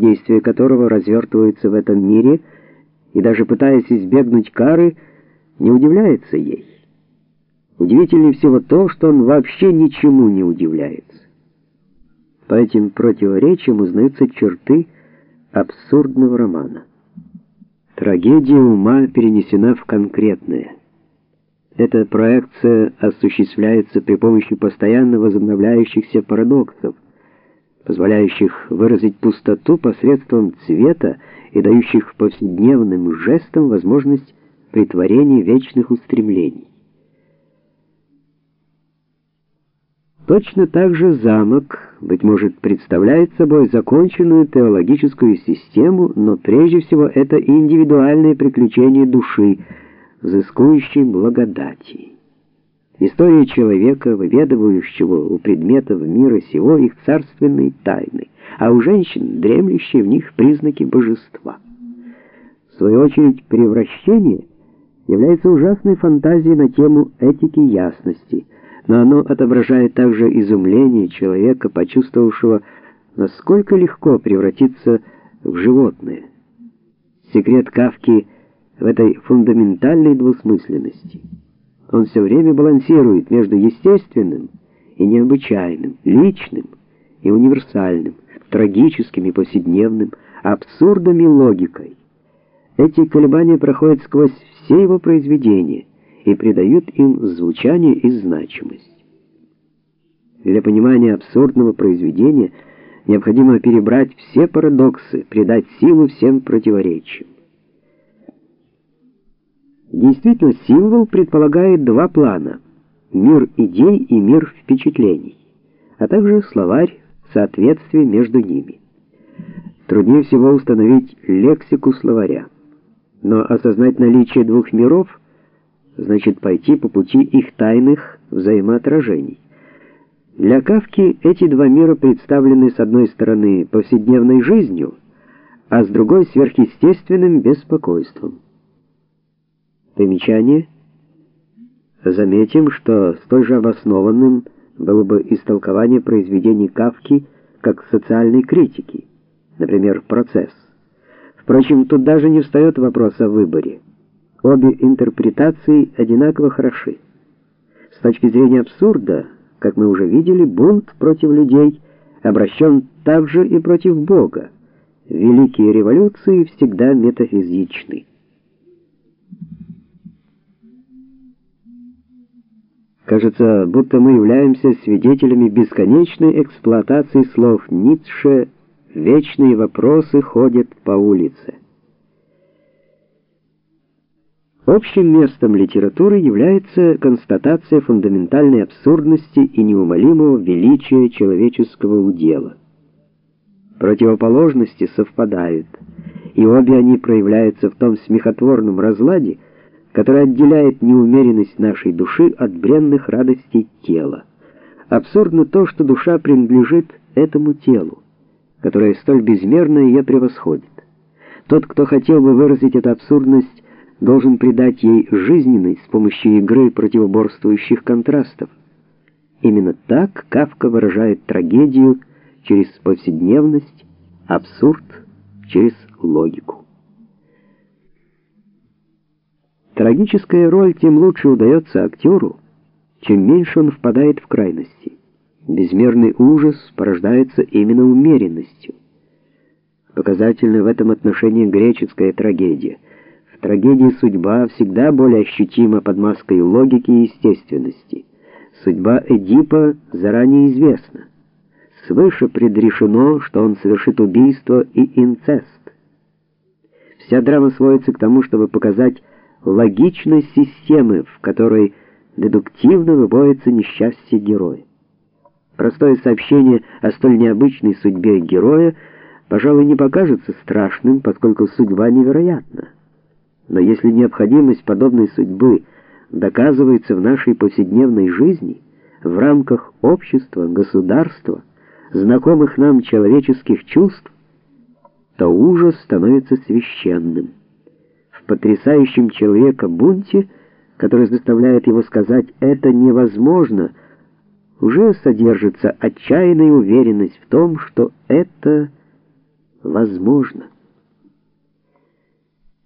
действия которого развертываются в этом мире, и даже пытаясь избегнуть кары, не удивляется ей. Удивительнее всего то, что он вообще ничему не удивляется. По этим противоречиям узнаются черты абсурдного романа. Трагедия ума перенесена в конкретное. Эта проекция осуществляется при помощи постоянно возобновляющихся парадоксов, позволяющих выразить пустоту посредством цвета и дающих повседневным жестам возможность притворения вечных устремлений. Точно так же замок, быть может, представляет собой законченную теологическую систему, но прежде всего это индивидуальное приключение души, взыскующей благодати. История человека, выведывающего у предметов мира сего их царственные тайны, а у женщин дремлющие в них признаки божества. В свою очередь, превращение является ужасной фантазией на тему этики ясности, но оно отображает также изумление человека, почувствовавшего, насколько легко превратиться в животное. Секрет Кавки в этой фундаментальной двусмысленности – он все время балансирует между естественным и необычайным, личным и универсальным, трагическим и повседневным, абсурдом и логикой. Эти колебания проходят сквозь все его произведения и придают им звучание и значимость. Для понимания абсурдного произведения необходимо перебрать все парадоксы, придать силу всем противоречиям. Действительно, символ предполагает два плана: мир идей и мир впечатлений, а также словарь соответствия между ними. Труднее всего установить лексику словаря. Но осознать наличие двух миров значит пойти по пути их тайных взаимоотражений. Для Кавки эти два мира представлены с одной стороны повседневной жизнью, а с другой сверхъестественным беспокойством. Примечание. Заметим, что столь же обоснованным было бы истолкование произведений Кавки как социальной критики, например, «Процесс». Впрочем, тут даже не встает вопрос о выборе. Обе интерпретации одинаково хороши. С точки зрения абсурда, как мы уже видели, бунт против людей обращен также и против Бога. Великие революции всегда метафизичны. Кажется, будто мы являемся свидетелями бесконечной эксплуатации слов Ницше «вечные вопросы ходят по улице». Общим местом литературы является констатация фундаментальной абсурдности и неумолимого величия человеческого удела. Противоположности совпадают, и обе они проявляются в том смехотворном разладе, который отделяет неумеренность нашей души от бренных радостей тела. Абсурдно то, что душа принадлежит этому телу, которое столь безмерно ее превосходит. Тот, кто хотел бы выразить эту абсурдность, должен придать ей жизненность с помощью игры противоборствующих контрастов. Именно так Кавка выражает трагедию через повседневность, абсурд через логику. Трагическая роль тем лучше удается актеру, чем меньше он впадает в крайности. Безмерный ужас порождается именно умеренностью. Показательна в этом отношении греческая трагедия. В трагедии судьба всегда более ощутима под маской логики и естественности. Судьба Эдипа заранее известна. Свыше предрешено, что он совершит убийство и инцест. Вся драма сводится к тому, чтобы показать логичность системы, в которой дедуктивно выводится несчастье героя. Простое сообщение о столь необычной судьбе героя, пожалуй, не покажется страшным, поскольку судьба невероятна. Но если необходимость подобной судьбы доказывается в нашей повседневной жизни, в рамках общества, государства, знакомых нам человеческих чувств, то ужас становится священным потрясающем человека бунте, который заставляет его сказать «это невозможно», уже содержится отчаянная уверенность в том, что это возможно.